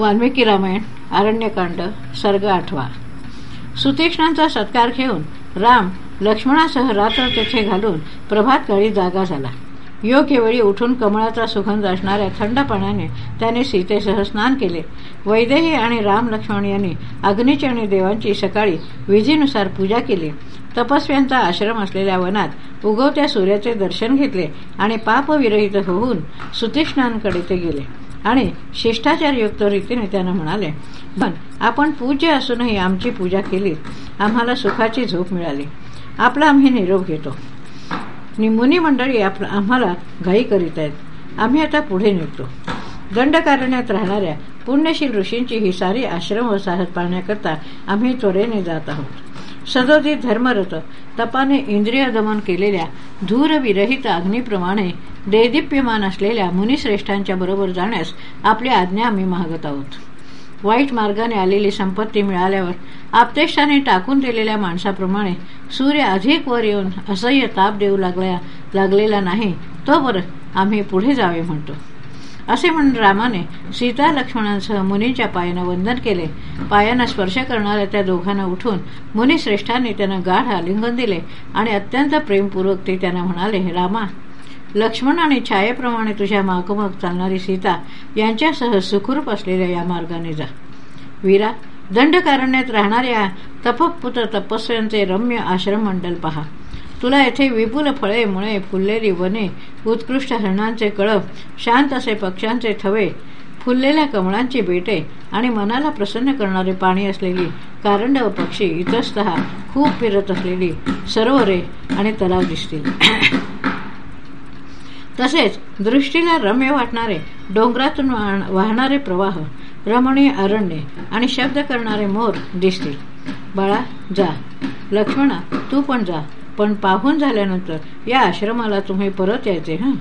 वाल्मिकी रामायण आरण्यकांड सर्ग आठवा. सुतीक्ष्णांचा सत्कार घेऊन राम लक्ष्मणासह रात्र तेथे घालून प्रभातकाळी जागा झाला. योग्य वेळी उठून कमळाचा सुगंध असणाऱ्या थंड पाण्याने त्याने सीतेसह स्नान केले. वैदेही आणि राम लक्ष्मण यांनी अग्नीची आणि देवांची सकाळी विधीनुसार पूजा केली. तपस्व्यांचा आश्रम असलेल्या वनात उगवत्या सूर्याचे दर्शन घेतले आणि पापविरहित होऊन सुतीक्ष्णांकडे ते गेले. आणि शिष्टाचारयुक्त रीतीने त्यांना म्हणाले पण आपण पूज्य असूनही आमची पूजा केली आम्हाला सुखाची झोप मिळाली. आपला आम्ही निरोप घेतो. मुनी मंडळी आम्हाला घाई करीत आहेत. आम्ही आता पुढे निघतो. दंडकारण्यात राहणाऱ्या पुण्यशील ऋषींची ही सारी आश्रम वसाहत पाहण्याकरता आम्ही त्वरेने जात आहोत. सदोदित धर्मरथ तपाने इंद्रिय दमन केलेल्या धूरविरहित अग्नीप्रमाणे देदीप्यमान असलेल्या मुनिश्रेष्ठांच्या बरोबर जाण्यास आपली आज्ञा आम्ही मागत आहोत. वाईट मार्गाने आलेली संपत्ती मिळाल्यावर आपतेष्टाने टाकून दिलेल्या माणसाप्रमाणे सूर्य अधिक वर येऊन असह्य ताप देऊ लागल्या लागलेला नाही तो बरं आम्ही पुढे जावे म्हणतो. असे म्हणून रामाने सीता लक्ष्मणांसह मुनींच्या पायानं वंदन केले. पायानं स्पर्श करणाऱ्या त्या दोघांना उठून मुनिश्रेष्ठांनी त्यांना गाढ आलिंगन दिले आणि अत्यंत प्रेमपूर्वक ते त्यांना म्हणाले रामा लक्ष्मण आणि छायेप्रमाणे तुझ्या मागोमाग चालणारी सीता यांच्यासह सुखरूप असलेल्या या मार्गाने जा. वीरा दंडकारण्यात राहणाऱ्या तपपुत्र तपस्व्यांचे रम्य आश्रम मंडल पहा. तुला येथे विपुल फळे मुळे फुललेली वने उत्कृष्ट हरणांचे कळप शांत असे पक्ष्यांचे थवे फुललेल्या कमळांची बेटे आणि मनाला प्रसन्न करणारे पाणी असलेली कारंड पक्षी इतस्त खूप फिरत असलेली सरोवरे आणि तलाव दिसतील. तसेच दृष्टीला रम्य वाटणारे डोंगरातून वाहणारे प्रवाह रमणीय अरण्य आणि शब्द करणारे मोर दिसतील. बाळा जा. लक्ष्मणा तू पण जा. पण पाहून झाल्यानंतर या आश्रमाला तुम्ही परत यायचे हां?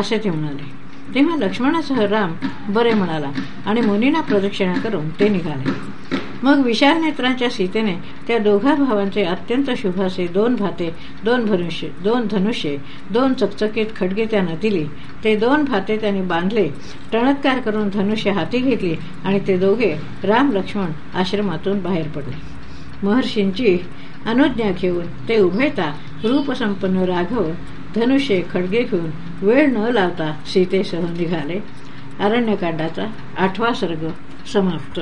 असे ते म्हणाले. तेव्हा लक्ष्मणासह राम बरे म्हणाला आणि मुनींना प्रदक्षिणा करून ते निघाले. मग विशाल नेत्रांच्या सीतेने त्या दोघा भावांचे अत्यंत शुभासे दोन भाते दोन धनुष्य दोन धनुष्य दोन चकचकीत खडगे त्यांना दिली ते दोन भाते त्यांनी बांधले टणत्कार करून धनुष्य हाती घेतली आणि ते दोघे राम लक्ष्मण आश्रमातून बाहेर पडले. महर्षींची अनुज्ञा घेऊन ते उभयता रूपसंपन्न राघव धनुष्य खडगे घेऊन वेळ न लावता सीतेसह निघाले. अरण्यकांडाचा आठवा सर्ग समाप्त.